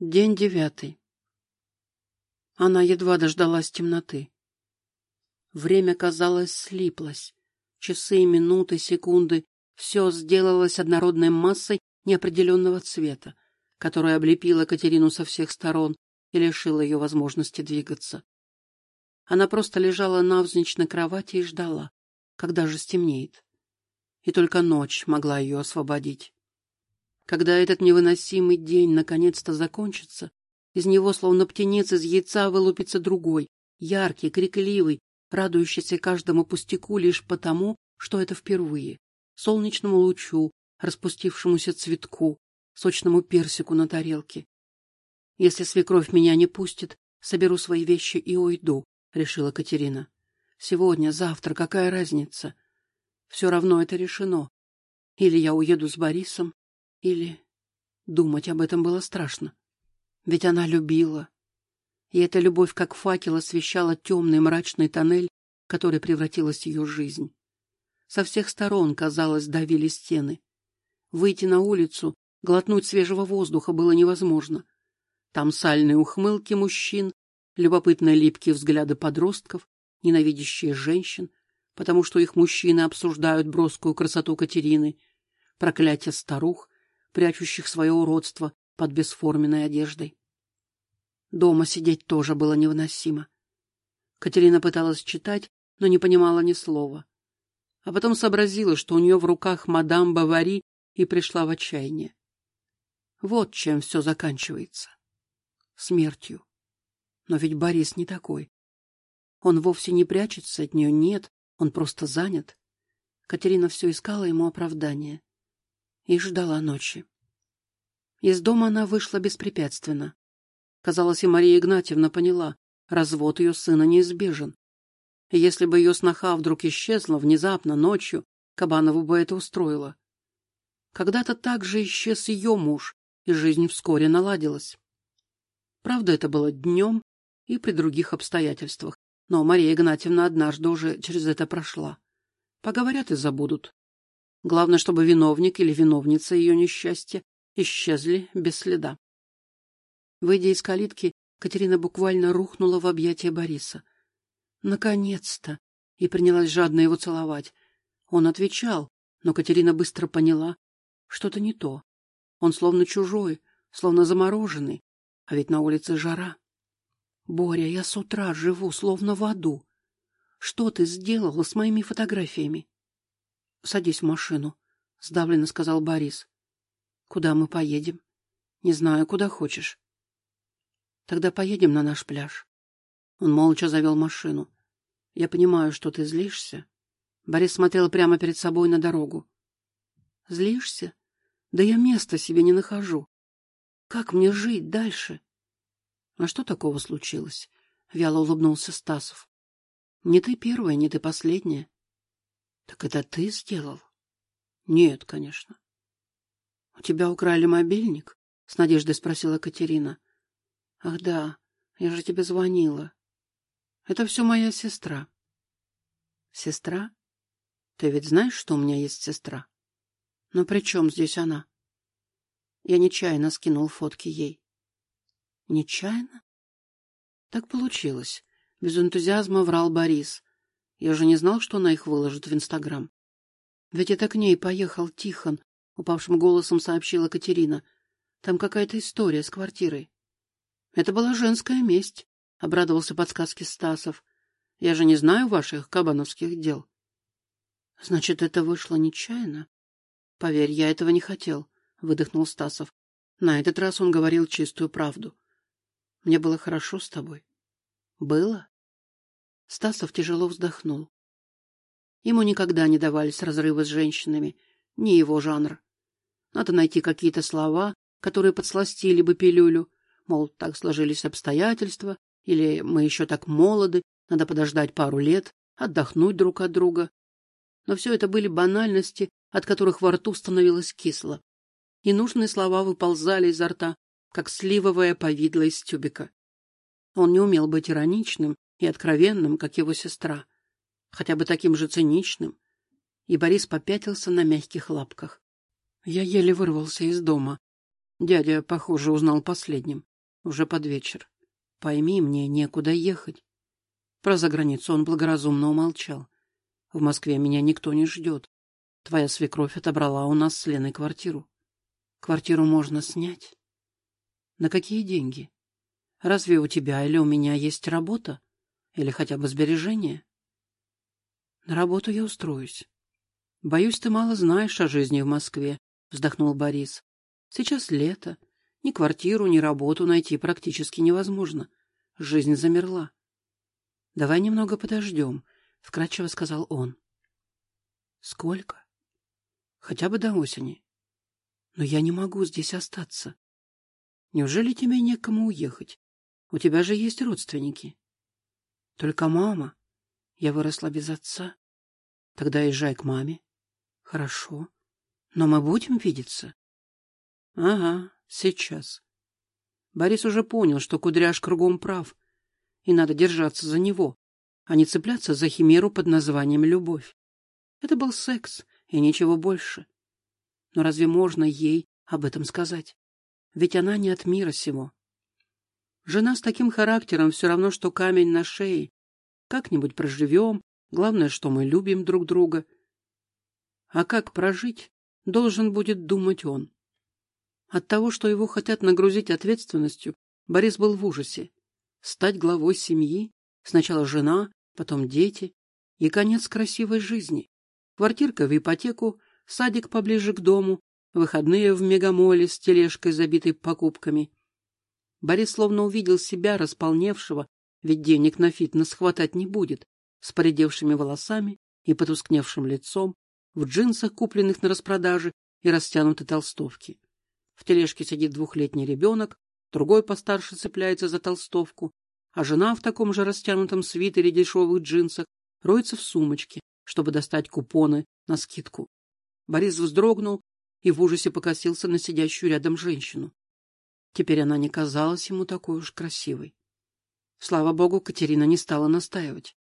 День девятый. Она едва дождалась темноты. Время, казалось, слиплось. Часы, минуты, секунды — все сделалось однородной массой неопределенного цвета, которая облепила Катерину со всех сторон и лишила ее возможности двигаться. Она просто лежала навзничь на кровати и ждала, когда же стемнеет. И только ночь могла ее освободить. Когда этот невыносимый день наконец-то закончится, из него, словно птенец из яйца, вылупится другой, яркий, крикливый, радующийся каждому пустяку лишь потому, что это впервые. Солнечному лучу, распустившемуся цветку, сочному персику на тарелке. Если свекровь меня не пустит, соберу свои вещи и уйду, — решила Катерина. Сегодня, завтра, какая разница? Все равно это решено. Или я уеду с Борисом, или думать об этом было страшно. Ведь она любила. И эта любовь, как факел, освещала темный мрачный тоннель, который превратилась ее жизнь. Со всех сторон, казалось, давили стены. Выйти на улицу, глотнуть свежего воздуха было невозможно. Там сальные ухмылки мужчин, любопытные липкие взгляды подростков, ненавидящие женщин, потому что их мужчины обсуждают броскую красоту Катерины, проклятие старух, прячущих свое уродство под бесформенной одеждой. Дома сидеть тоже было невыносимо. Катерина пыталась читать, но не понимала ни слова. А потом сообразила, что у нее в руках мадам Бавари, и пришла в отчаяние. Вот чем все заканчивается. Смертью. Но ведь Борис не такой. Он вовсе не прячется от нее, нет, он просто занят. Катерина все искала ему оправдания и ждала ночи. Из дома она вышла беспрепятственно. Казалось, и Мария Игнатьевна поняла, развод ее сына неизбежен. Если бы ее сноха вдруг исчезла внезапно ночью, Кабанову бы это устроило. Когда-то так же исчез ее муж, и жизнь вскоре наладилась. Правда, это было днем и при других обстоятельствах, но Мария Игнатьевна однажды уже через это прошла. Поговорят и забудут. Главное, чтобы виновник или виновница ее несчастья исчезли без следа. Выйдя из калитки, Катерина буквально рухнула в объятия Бориса. Наконец-то! И принялась жадно его целовать. Он отвечал, но Катерина быстро поняла, что-то не то. Он словно чужой, словно замороженный, а ведь на улице жара. Боря, я с утра живу, словно в аду. Что ты сделала с моими фотографиями? — Садись в машину, — сдавленно сказал Борис. — Куда мы поедем? — Не знаю, куда хочешь. — Тогда поедем на наш пляж. Он молча завел машину. — Я понимаю, что ты злишься. Борис смотрел прямо перед собой на дорогу. — Злишься? Да я места себе не нахожу. Как мне жить дальше? — А что такого случилось? — вяло улыбнулся Стасов. — Не ты первая, не ты последняя. Так это ты сделал? Нет, конечно. У тебя украли мобильник? С надеждой спросила Катерина. Ах да, я же тебе звонила. Это все моя сестра. Сестра? Ты ведь знаешь, что у меня есть сестра? Но при чем здесь она? Я нечаянно скинул фотки ей. Нечаянно? Так получилось. Без энтузиазма врал Борис. Я же не знал, что она их выложит в Инстаграм. Ведь это к ней поехал Тихон, упавшим голосом сообщила Катерина. Там какая-то история с квартирой. Это была женская месть, обрадовался подсказке Стасов. Я же не знаю ваших кабановских дел. Значит, это вышло нечаянно? Поверь, я этого не хотел, выдохнул Стасов. На этот раз он говорил чистую правду. Мне было хорошо с тобой. Было? Стасов тяжело вздохнул. Ему никогда не давались разрывы с женщинами, не его жанр. Надо найти какие-то слова, которые подсластили бы пилюлю, мол, так сложились обстоятельства, или мы еще так молоды, надо подождать пару лет, отдохнуть друг от друга. Но все это были банальности, от которых во рту становилось кисло. И нужные слова выползали изо рта, как сливовое повидло из тюбика. Он не умел быть ироничным и откровенным, как его сестра, хотя бы таким же циничным, и Борис попятился на мягких лапках. Я еле вырвался из дома. Дядя, похоже, узнал последним. Уже под вечер. Пойми, мне некуда ехать. Про заграницу он благоразумно умолчал. В Москве меня никто не ждет. Твоя свекровь отобрала у нас с Леной квартиру. Квартиру можно снять. На какие деньги? Разве у тебя или у меня есть работа? Или хотя бы сбережения? На работу я устроюсь. Боюсь, ты мало знаешь о жизни в Москве, вздохнул Борис. Сейчас лето. Ни квартиру, ни работу найти практически невозможно. Жизнь замерла. Давай немного подождем, вкратчиво сказал он. Сколько? Хотя бы до осени. Но я не могу здесь остаться. Неужели тебе некому уехать? У тебя же есть родственники. Только мама. Я выросла без отца. Тогда езжай к маме. Хорошо. Но мы будем видеться? Ага, сейчас. Борис уже понял, что Кудряш кругом прав, и надо держаться за него, а не цепляться за химеру под названием «любовь». Это был секс, и ничего больше. Но разве можно ей об этом сказать? Ведь она не от мира сего. Жена с таким характером все равно, что камень на шее. Как-нибудь проживем, главное, что мы любим друг друга. А как прожить, должен будет думать он. От того, что его хотят нагрузить ответственностью, Борис был в ужасе. Стать главой семьи, сначала жена, потом дети и конец красивой жизни. Квартирка в ипотеку, садик поближе к дому, выходные в мегамоле с тележкой, забитой покупками. Борис словно увидел себя, располневшего, ведь денег на фитнес хватать не будет, с поредевшими волосами и потускневшим лицом, в джинсах, купленных на распродаже, и растянутой толстовке. В тележке сидит двухлетний ребенок, другой постарше цепляется за толстовку, а жена в таком же растянутом свитере дешевых джинсах роется в сумочке, чтобы достать купоны на скидку. Борис вздрогнул и в ужасе покосился на сидящую рядом женщину. Теперь она не казалась ему такой уж красивой. Слава богу, Катерина не стала настаивать.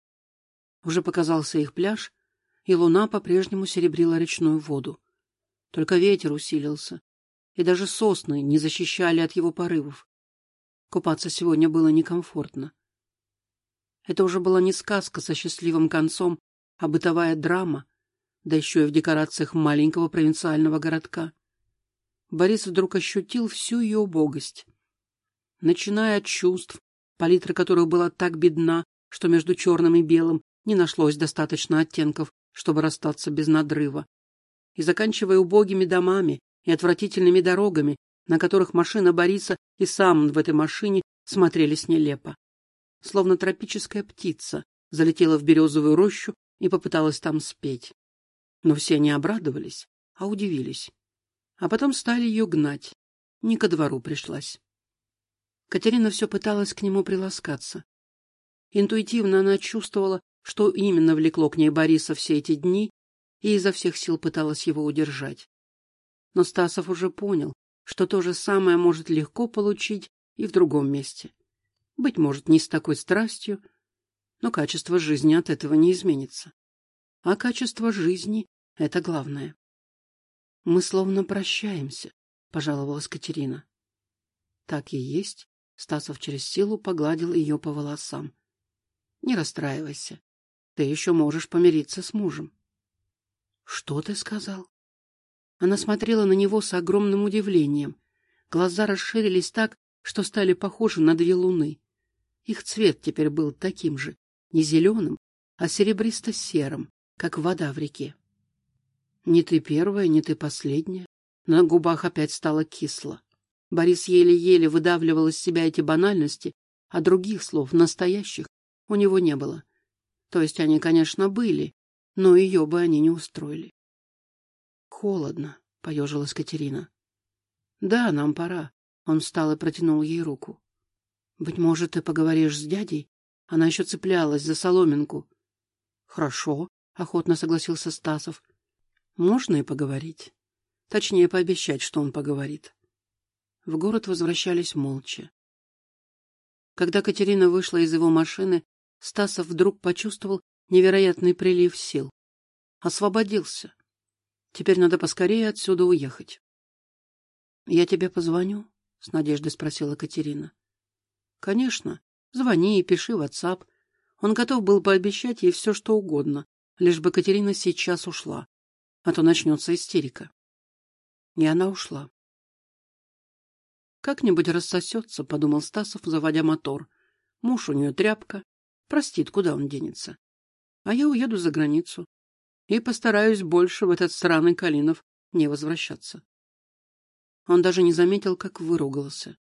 Уже показался их пляж, и луна по-прежнему серебрила речную воду. Только ветер усилился, и даже сосны не защищали от его порывов. Купаться сегодня было некомфортно. Это уже была не сказка со счастливым концом, а бытовая драма, да еще и в декорациях маленького провинциального городка. Борис вдруг ощутил всю ее убогость. Начиная от чувств, палитра которых была так бедна, что между черным и белым не нашлось достаточно оттенков, чтобы расстаться без надрыва, и заканчивая убогими домами и отвратительными дорогами, на которых машина Бориса и сам в этой машине смотрелись нелепо. Словно тропическая птица залетела в березовую рощу и попыталась там спеть. Но все не обрадовались, а удивились. А потом стали ее гнать. Не ко двору пришлась. Катерина все пыталась к нему приласкаться. Интуитивно она чувствовала, что именно влекло к ней Бориса все эти дни, и изо всех сил пыталась его удержать. Но Стасов уже понял, что то же самое может легко получить и в другом месте. Быть может, не с такой страстью, но качество жизни от этого не изменится. А качество жизни — это главное. Мы словно прощаемся, — пожаловалась Катерина. Так и есть. Стасов через силу погладил ее по волосам. Не расстраивайся. Ты еще можешь помириться с мужем. Что ты сказал? Она смотрела на него с огромным удивлением. Глаза расширились так, что стали похожи на две луны. Их цвет теперь был таким же, не зеленым, а серебристо-серым, как вода в реке. Не ты первая, не ты последняя. На губах опять стало кисло. Борис еле-еле выдавливал из себя эти банальности, а других слов, настоящих, у него не было. То есть они, конечно, были, но ее бы они не устроили. Холодно, поежилась Катерина. Да, нам пора. Он встал и протянул ей руку. Быть может, ты поговоришь с дядей? Она еще цеплялась за соломинку. Хорошо, охотно согласился Стасов. Можно и поговорить. Точнее, пообещать, что он поговорит. В город возвращались молча. Когда Катерина вышла из его машины, Стасов вдруг почувствовал невероятный прилив сил. Освободился. Теперь надо поскорее отсюда уехать. — Я тебе позвоню? — с надеждой спросила Катерина. Конечно, звони и пиши WhatsApp. Он готов был пообещать ей все, что угодно, лишь бы Катерина сейчас ушла, а то начнется истерика. И она ушла. «Как-нибудь рассосется», — подумал Стасов, заводя мотор. «Муж у нее тряпка. Простит, куда он денется. А я уеду за границу и постараюсь больше в этот сраный Калинов не возвращаться». Он даже не заметил, как выругался.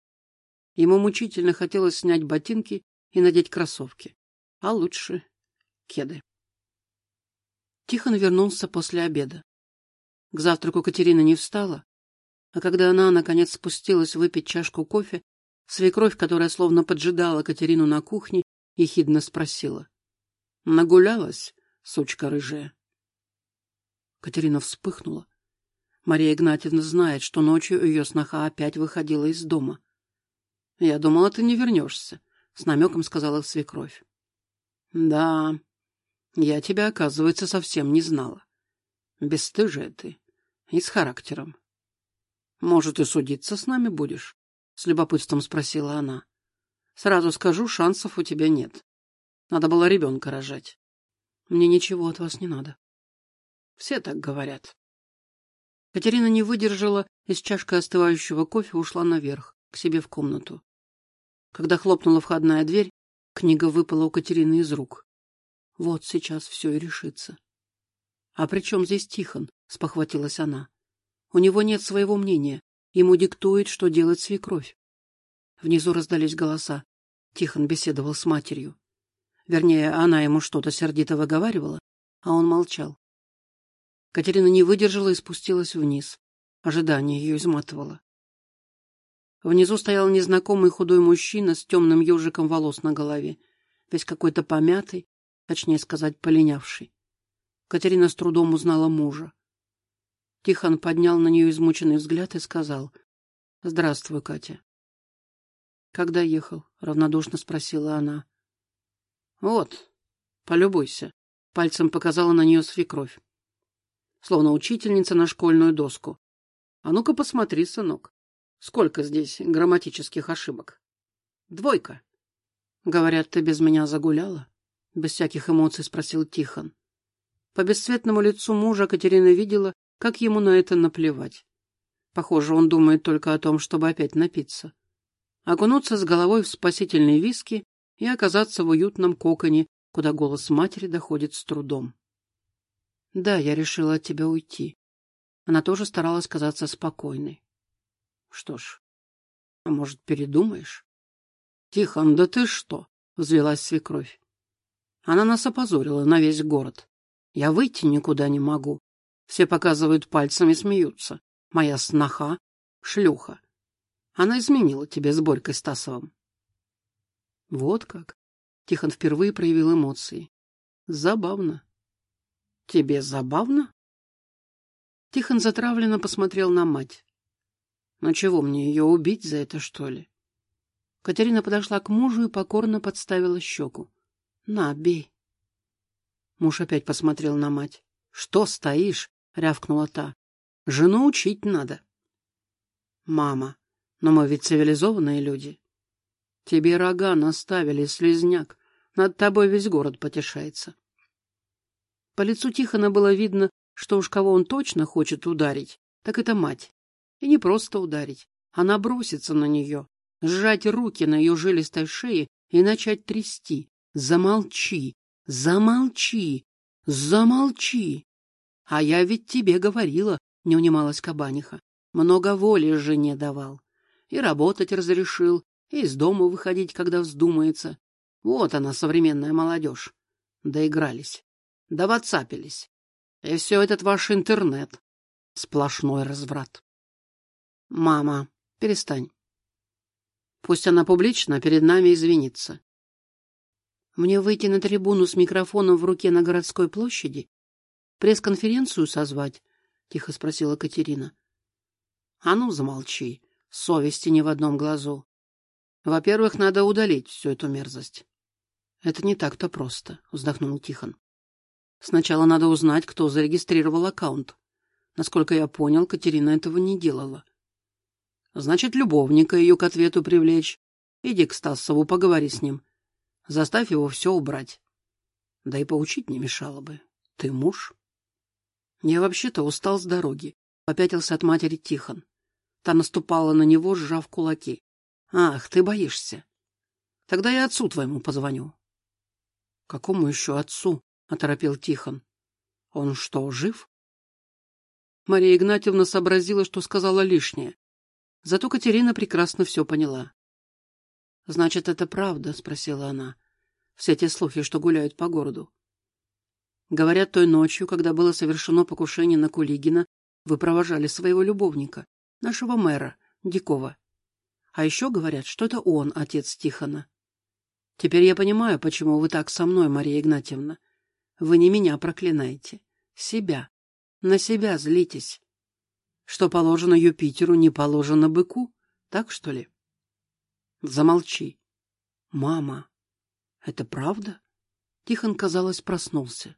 Ему мучительно хотелось снять ботинки и надеть кроссовки, а лучше кеды. Тихон вернулся после обеда. К завтраку Катерина не встала, а когда она, наконец, спустилась выпить чашку кофе, свекровь, которая словно поджидала Катерину на кухне, ехидно спросила. — Нагулялась, сучка рыжая? Катерина вспыхнула. Мария Игнатьевна знает, что ночью ее сноха опять выходила из дома. — Я думала, ты не вернешься, — с намеком сказала свекровь. — Да, я тебя, оказывается, совсем не знала. Бесстыжая ты. И с характером. Может, и судиться с нами будешь? С любопытством спросила она. Сразу скажу, шансов у тебя нет. Надо было ребенка рожать. Мне ничего от вас не надо. Все так говорят. Катерина не выдержала и с чашкой остывающего кофе ушла наверх, к себе в комнату. Когда хлопнула входная дверь, книга выпала у Катерины из рук. Вот сейчас все и решится. — А при чем здесь Тихон? — спохватилась она. — У него нет своего мнения. Ему диктует, что делать свекровь. Внизу раздались голоса. Тихон беседовал с матерью. Вернее, она ему что-то сердито выговаривала, а он молчал. Катерина не выдержала и спустилась вниз. Ожидание ее изматывало. Внизу стоял незнакомый худой мужчина с темным ежиком волос на голове, весь какой-то помятый, точнее сказать, полинявший. Катерина с трудом узнала мужа. Тихон поднял на нее измученный взгляд и сказал — Здравствуй, Катя. — Когда ехал? — равнодушно спросила она. — Вот, полюбуйся. Пальцем показала на нее свекровь. Словно учительница на школьную доску. — А ну-ка посмотри, сынок. Сколько здесь грамматических ошибок? — Двойка. — Говорят, ты без меня загуляла? — без всяких эмоций спросил Тихон. По бесцветному лицу мужа Катерина видела, как ему на это наплевать. Похоже, он думает только о том, чтобы опять напиться. Окунуться с головой в спасительные виски и оказаться в уютном коконе, куда голос матери доходит с трудом. «Да, я решила от тебя уйти». Она тоже старалась казаться спокойной. «Что ж, а может, передумаешь?» «Тихон, да ты что?» — взвелась свекровь. Она нас опозорила на весь город. Я выйти никуда не могу. Все показывают пальцами и смеются. Моя сноха — шлюха. Она изменила тебе с Борькой Стасовым. Вот как. Тихон впервые проявил эмоции. Забавно. Тебе забавно? Тихон затравленно посмотрел на мать. Ну чего мне ее убить за это, что ли? Катерина подошла к мужу и покорно подставила щеку. На, бей. Муж опять посмотрел на мать. Что стоишь? рявкнула та. Жену учить надо. Мама, но мы ведь цивилизованные люди. Тебе рога наставили, слезняк. Над тобой весь город потешается. По лицу Тихона было видно, что уж кого он точно хочет ударить, так это мать. И не просто ударить, а наброситься на нее, сжать руки на ее жилистой шее и начать трясти, Замолчи, замолчи, замолчи. А я ведь тебе говорила, не унималась кабаниха. Много воли жене давал. И работать разрешил, и из дома выходить, когда вздумается. Вот она, современная молодежь. Доигрались, довацапились. И все этот ваш интернет. Сплошной разврат. Мама, перестань. Пусть она публично перед нами извинится. Мне выйти на трибуну с микрофоном в руке на городской площади? Пресс-конференцию созвать? — тихо спросила Катерина. — А ну, замолчи. Совести не в одном глазу. Во-первых, надо удалить всю эту мерзость. — Это не так-то просто, — вздохнул Тихон. — Сначала надо узнать, кто зарегистрировал аккаунт. Насколько я понял, Катерина этого не делала. Значит, любовника ее к ответу привлечь, Иди к Стасову, поговори с ним. Заставь его все убрать. Да и поучить не мешало бы. Ты муж? Я вообще-то устал с дороги. Попятился от матери Тихон. Та наступала на него, сжав кулаки. Ах, ты боишься. Тогда я отцу твоему позвоню. Какому еще отцу? Оторопел Тихон. Он что, жив? Мария Игнатьевна сообразила, что сказала лишнее. Зато Катерина прекрасно все поняла. «Значит, это правда?» — спросила она. «Все те слухи, что гуляют по городу». Говорят, той ночью, когда было совершено покушение на Кулигина, вы провожали своего любовника, нашего мэра, Дикова. А еще говорят, что это он, отец Тихона. Теперь я понимаю, почему вы так со мной, Мария Игнатьевна. Вы не меня проклинаете. Себя. На себя злитесь. Что положено Юпитеру, не положено быку. Так, что ли? Замолчи. Мама, это правда? Тихон, казалось, проснулся.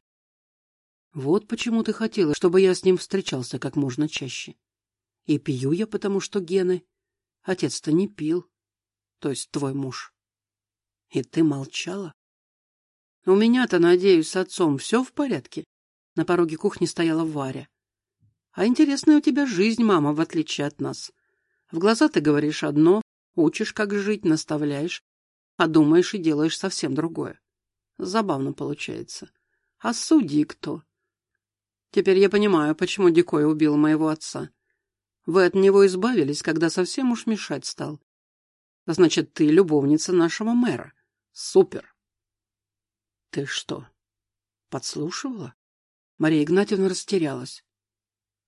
Вот почему ты хотела, чтобы я с ним встречался как можно чаще. И пью я, потому что гены. Отец-то не пил. То есть твой муж. И ты молчала? У меня-то, надеюсь, с отцом все в порядке? На пороге кухни стояла Варя. А интересная у тебя жизнь, мама, в отличие от нас. В глаза ты говоришь одно, учишь, как жить, наставляешь, а думаешь и делаешь совсем другое. Забавно получается. А судьи кто? Теперь я понимаю, почему Дикой убил моего отца. Вы от него избавились, когда совсем уж мешать стал. Значит, ты любовница нашего мэра. Супер. Ты что, подслушивала? Мария Игнатьевна растерялась.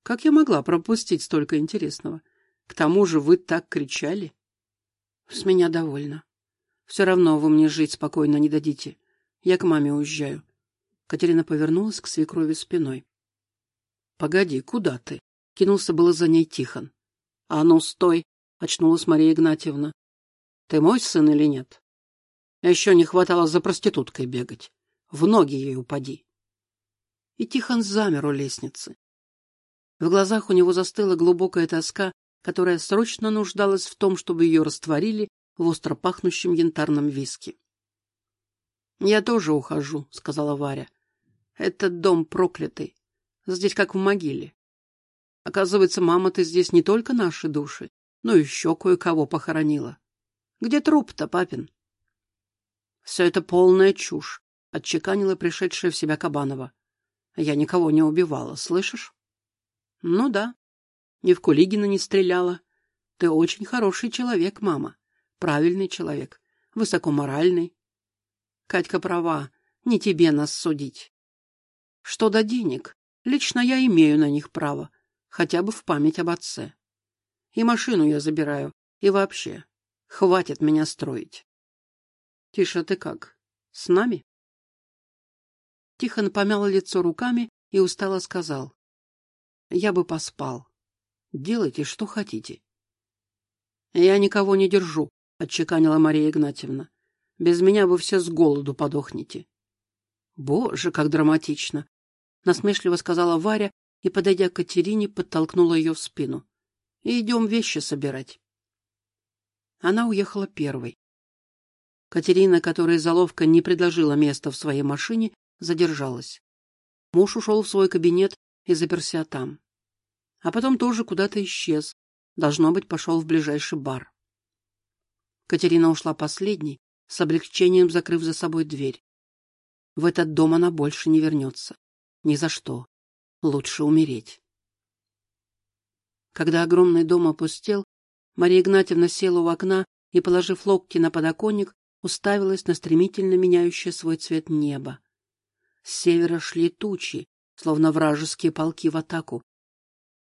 Как я могла пропустить столько интересного? К тому же вы так кричали. С меня довольно. Все равно вы мне жить спокойно не дадите. Я к маме уезжаю. Катерина повернулась к свекрови спиной. — Погоди, куда ты? — кинулся было за ней Тихон. — А ну, стой! — очнулась Мария Игнатьевна. — Ты мой сын или нет? Еще не хватало за проституткой бегать. В ноги ей упади. И Тихон замер у лестницы. В глазах у него застыла глубокая тоска, которая срочно нуждалась в том, чтобы ее растворили в остро пахнущем янтарном виске. «Я тоже ухожу», — сказала Варя. «Этот дом проклятый. Здесь как в могиле. Оказывается, мама-то здесь не только наши души, но еще кое-кого похоронила. Где труп-то, папин?» «Все это полная чушь», — отчеканила пришедшая в себя Кабанова. «Я никого не убивала, слышишь?» Ну да. Ни в Кулигина не стреляла. Ты очень хороший человек, мама. Правильный человек. Высокоморальный. Катька права. Не тебе нас судить. Что до денег? Лично я имею на них право. Хотя бы в память об отце. И машину я забираю. И вообще. Хватит меня строить. Тише, ты как? С нами? Тихон помял лицо руками и устало сказал. Я бы поспал. Делайте, что хотите. Я никого не держу, отчеканила Мария Игнатьевна. Без меня вы все с голоду подохнете. Боже, как драматично! Насмешливо сказала Варя и, подойдя к Катерине, подтолкнула ее в спину. Идем вещи собирать. Она уехала первой. Катерина, которая заловка не предложила места в своей машине, задержалась. Муж ушел в свой кабинет и заперся там. А потом тоже куда-то исчез. Должно быть, пошел в ближайший бар. Катерина ушла последней, с облегчением закрыв за собой дверь. В этот дом она больше не вернется. Ни за что. Лучше умереть. Когда огромный дом опустел, Мария Игнатьевна села у окна и, положив локти на подоконник, уставилась на стремительно меняющее свой цвет небо. С севера шли тучи, словно вражеские полки в атаку.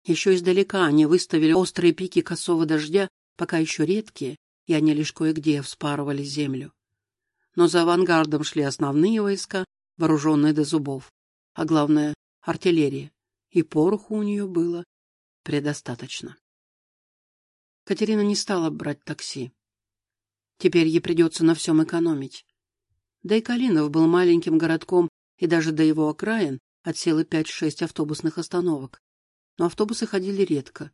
Еще издалека они выставили острые пики косого дождя, пока еще редкие, и они лишь кое-где вспарывали землю. Но за авангардом шли основные войска, вооруженные до зубов, а главное — артиллерия, и пороху у нее было предостаточно. Катерина не стала брать такси. Теперь ей придется на всем экономить. Да и Калинов был маленьким городком, и даже до его окраин от пять-шесть автобусных остановок. Но автобусы ходили редко.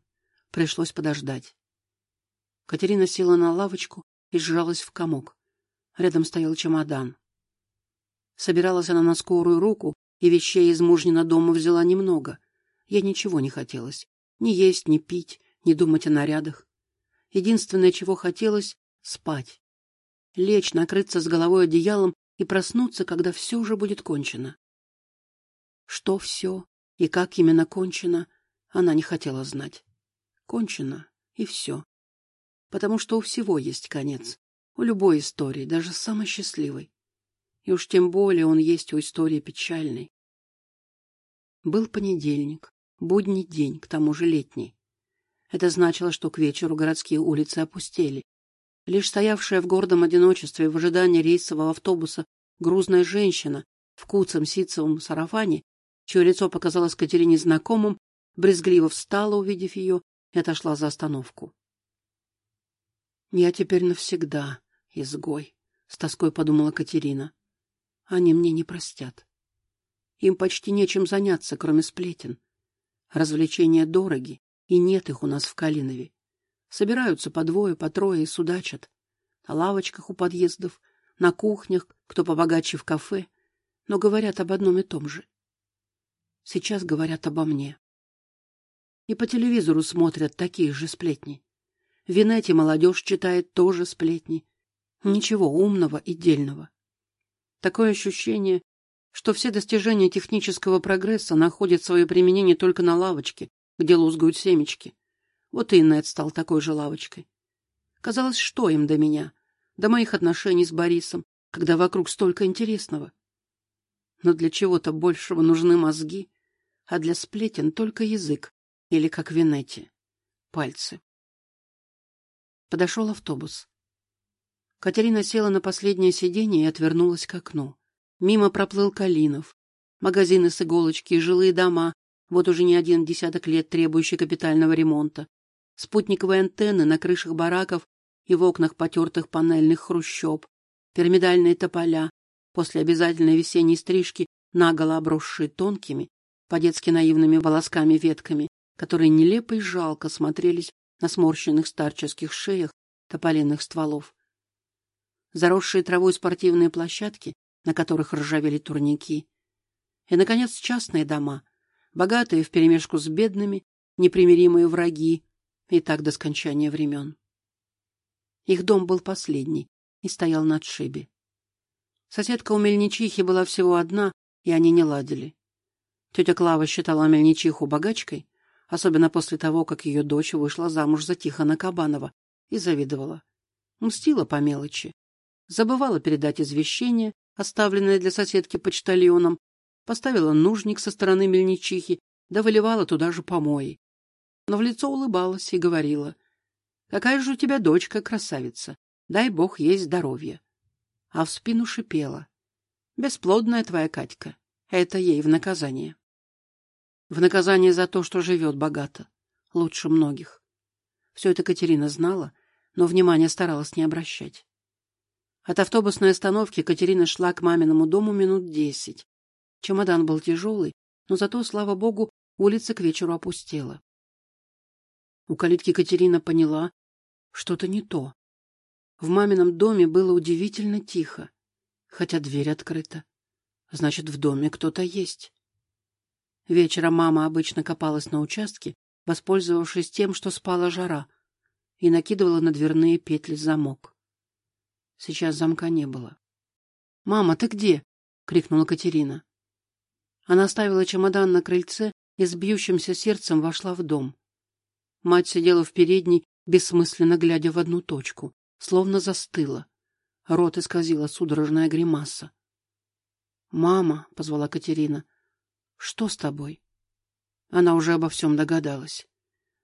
Пришлось подождать. Катерина села на лавочку и сжалась в комок. Рядом стоял чемодан. Собиралась она на скорую руку, и вещей из мужнина дома взяла немного. Я ничего не хотелось. Ни есть, ни пить, ни думать о нарядах. Единственное, чего хотелось — спать. Лечь, накрыться с головой одеялом и проснуться, когда все уже будет кончено. Что все и как именно кончено, она не хотела знать. Кончено, и все. Потому что у всего есть конец. У любой истории, даже самой счастливой. И уж тем более он есть у истории печальной. Был понедельник, будний день, к тому же летний. Это значило, что к вечеру городские улицы опустели. Лишь стоявшая в гордом одиночестве в ожидании рейсового автобуса грузная женщина в куцом ситцевом сарафане, чье лицо показалось Катерине знакомым, брезгливо встала, увидев ее, и отошла за остановку. «Я теперь навсегда изгой», — с тоской подумала Катерина. «Они мне не простят. Им почти нечем заняться, кроме сплетен. Развлечения дороги, и нет их у нас в Калинове. Собираются по двое, по трое и судачат. На лавочках у подъездов, на кухнях, кто побогаче в кафе, но говорят об одном и том же. Сейчас говорят обо мне. И по телевизору смотрят такие же сплетни. Винете молодежь читает тоже сплетни. Ничего умного и дельного. Такое ощущение, что все достижения технического прогресса находят свое применение только на лавочке, где лузгают семечки. Вот и Инет стал такой же лавочкой. Казалось, что им до меня, до моих отношений с Борисом, когда вокруг столько интересного. Но для чего-то большего нужны мозги, а для сплетен только язык, или, как в Венете, пальцы. Подошел автобус. Катерина села на последнее сиденье и отвернулась к окну. Мимо проплыл Калинов. Магазины с иголочки и жилые дома, вот уже не один десяток лет требующие капитального ремонта. Спутниковые антенны на крышах бараков и в окнах потертых панельных хрущоб. Пирамидальные тополя, после обязательной весенней стрижки, наголо обросшие тонкими, по-детски наивными волосками ветками, которые нелепо и жалко смотрелись на сморщенных старческих шеях тополиных стволов. Заросшие травой спортивные площадки, на которых ржавели турники. И, наконец, частные дома, богатые вперемешку с бедными, непримиримые враги, и так до скончания времен. Их дом был последний и стоял на отшибе. Соседка у Мельничихи была всего одна, и они не ладили. Тетя Клава считала Мельничиху богачкой, особенно после того, как ее дочь вышла замуж за Тихона Кабанова, и завидовала. Мстила по мелочи. Забывала передать извещение, оставленное для соседки почтальоном, поставила нужник со стороны мельничихи, да выливала туда же помои. Но в лицо улыбалась и говорила, «Какая же у тебя дочка красавица! Дай бог ей здоровья!» А в спину шипела, «Бесплодная твоя Катька, это ей в наказание». В наказание за то, что живет богато. Лучше многих. Все это Катерина знала, но внимания старалась не обращать. От автобусной остановки Катерина шла к маминому дому минут десять. Чемодан был тяжелый, но зато, слава богу, улица к вечеру опустела. У калитки Катерина поняла, что-то не то. В мамином доме было удивительно тихо, хотя дверь открыта. Значит, в доме кто-то есть. Вечером мама обычно копалась на участке, воспользовавшись тем, что спала жара, и накидывала на дверные петли замок. Сейчас замка не было. «Мама, ты где?» — крикнула Катерина. Она оставила чемодан на крыльце и с бьющимся сердцем вошла в дом. Мать сидела в передней, бессмысленно глядя в одну точку, словно застыла. Рот исказила судорожная гримаса. «Мама!» — позвала Катерина. Что с тобой? Она уже обо всем догадалась.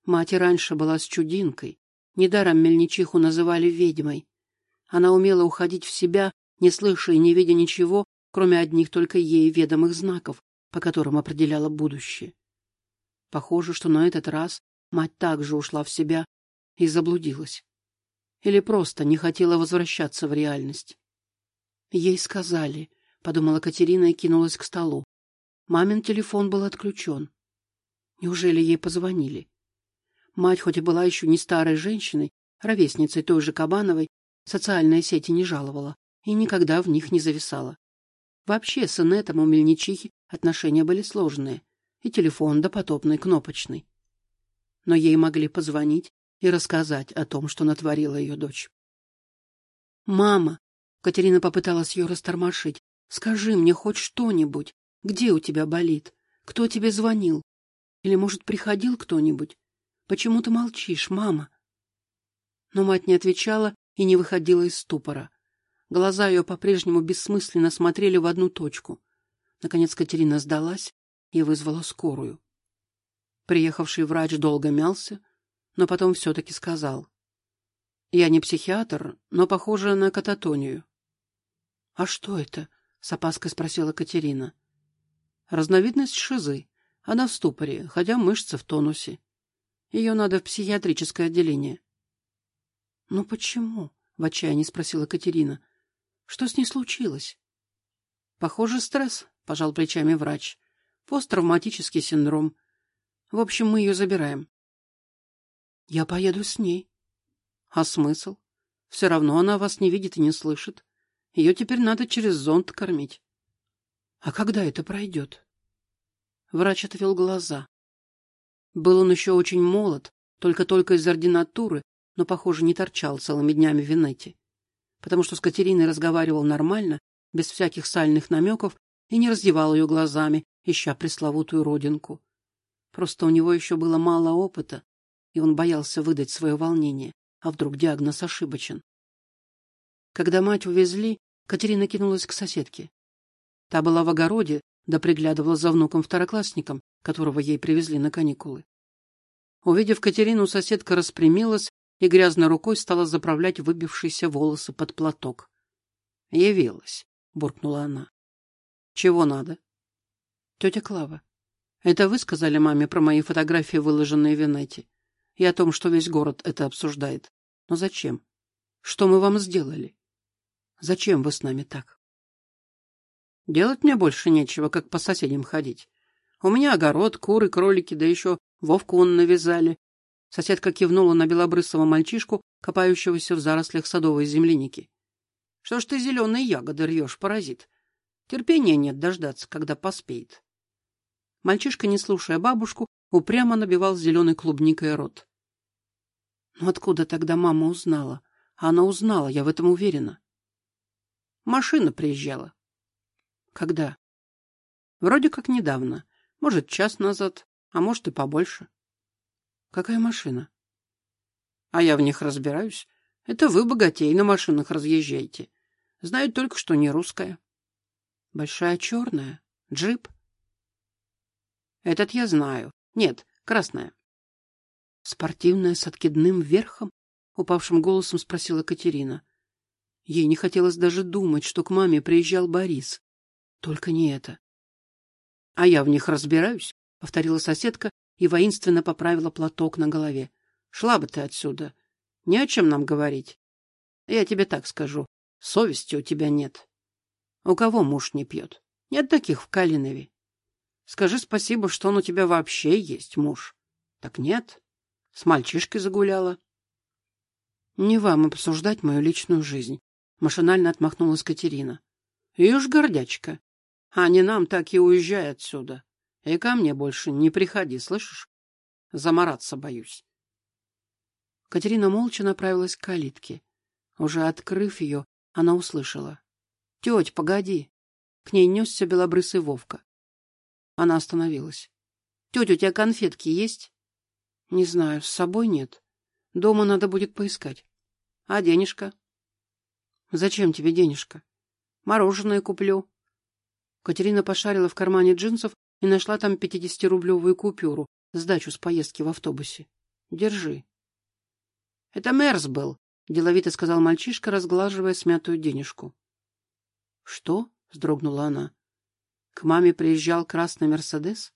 Мать раньше была с чудинкой. Недаром мельничиху называли ведьмой. Она умела уходить в себя, не слыша и не видя ничего, кроме одних только ей ведомых знаков, по которым определяла будущее. Похоже, что на этот раз мать также ушла в себя и заблудилась. Или просто не хотела возвращаться в реальность. Ей сказали, — подумала Катерина и кинулась к столу. Мамин телефон был отключен. Неужели ей позвонили? Мать, хоть и была еще не старой женщиной, ровесницей той же Кабановой, Социальные сети не жаловала и никогда в них не зависала. Вообще с Инетом у Мельничихи отношения были сложные, и телефон допотопный, кнопочный. Но ей могли позвонить и рассказать о том, что натворила ее дочь. «Мама!» — Катерина попыталась ее растормошить. «Скажи мне хоть что-нибудь. Где у тебя болит? Кто тебе звонил? Или, может, приходил кто-нибудь? Почему ты молчишь, мама?» Но мать не отвечала и не выходила из ступора. Глаза ее по-прежнему бессмысленно смотрели в одну точку. Наконец Катерина сдалась и вызвала скорую. Приехавший врач долго мялся, но потом все-таки сказал. «Я не психиатр, но похоже на кататонию». «А что это?» — с опаской спросила Катерина. «Разновидность шизы. Она в ступоре, хотя мышцы в тонусе. Ее надо в психиатрическое отделение». «Ну почему?» — в отчаянии спросила Катерина. «Что с ней случилось?» «Похоже, стресс», — пожал плечами врач. «Посттравматический синдром. В общем, мы ее забираем». «Я поеду с ней». «А смысл? Все равно она вас не видит и не слышит. Ее теперь надо через зонт кормить». «А когда это пройдет?» Врач отвел глаза. Был он еще очень молод, только-только из ординатуры, но, похоже, не торчал целыми днями в Венете. Потому что с Катериной разговаривал нормально, без всяких сальных намеков, и не раздевал ее глазами, ища пресловутую родинку. Просто у него еще было мало опыта, и он боялся выдать свое волнение, а вдруг диагноз ошибочен. Когда мать увезли, Катерина кинулась к соседке. Та была в огороде, да приглядывала за внуком-второклассником, которого ей привезли на каникулы. Увидев Катерину, соседка распрямилась и грязной рукой стала заправлять выбившиеся волосы под платок. — Явилась, — буркнула она. — Чего надо? — Тетя Клава, это вы сказали маме про мои фотографии, выложенные в инете, и о том, что весь город это обсуждает. Но зачем? Что мы вам сделали? Зачем вы с нами так? Делать мне больше нечего, как по соседям ходить. У меня огород, куры, кролики, да еще Вовку он навязали. Соседка кивнула на белобрысого мальчишку, копающегося в зарослях садовой земляники. — Что ж ты зеленые ягоды рвешь, паразит? Терпения нет дождаться, когда поспеет. Мальчишка, не слушая бабушку, упрямо набивал зеленой клубникой рот. — Ну откуда тогда мама узнала? Она узнала, я в этом уверена. Машина приезжала. — Когда? — Вроде как недавно. Может, час назад, а может и побольше. — Какая машина? А я в них разбираюсь. Это вы, богатей, на машинах разъезжаете. Знаю только, что не русская. Большая черная? Джип? Этот я знаю. Нет, красная. Спортивная с откидным верхом? Упавшим голосом спросила Катерина. Ей не хотелось даже думать, что к маме приезжал Борис. Только не это. — А я в них разбираюсь, — повторила соседка и воинственно поправила платок на голове. — Шла бы ты отсюда. Не о чем нам говорить. Я тебе так скажу. Совести у тебя нет. У кого муж не пьет? Нет таких в Калинове. Скажи спасибо, что он у тебя вообще есть муж. Так нет. С мальчишкой загуляла. Не вам обсуждать мою личную жизнь. Машинально отмахнулась Катерина. И уж гордячка. А не нам так и уезжай отсюда. И ко мне больше не приходи, слышишь? Замораться боюсь. Катерина молча направилась к калитке. Уже открыв ее, она услышала. — Теть, погоди! К ней несся белобрысый Вовка. Она остановилась. — Тетя, у тебя конфетки есть? — Не знаю, с собой нет. Дома надо будет поискать. — А денежка? — Зачем тебе денежка? — Мороженое куплю. Катерина пошарила в кармане джинсов и нашла там пятидесятирублевую купюру, сдачу с поездки в автобусе. Держи. — Это Мерс был, — деловито сказал мальчишка, разглаживая смятую денежку. — Что? — вздрогнула она. — К маме приезжал красный Мерседес?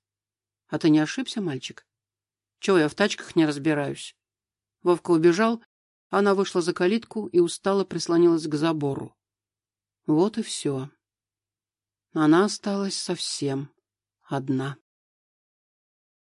А ты не ошибся, мальчик? Чего я в тачках не разбираюсь? Вовка убежал, она вышла за калитку и устало прислонилась к забору. Вот и все. Она осталась совсем одна.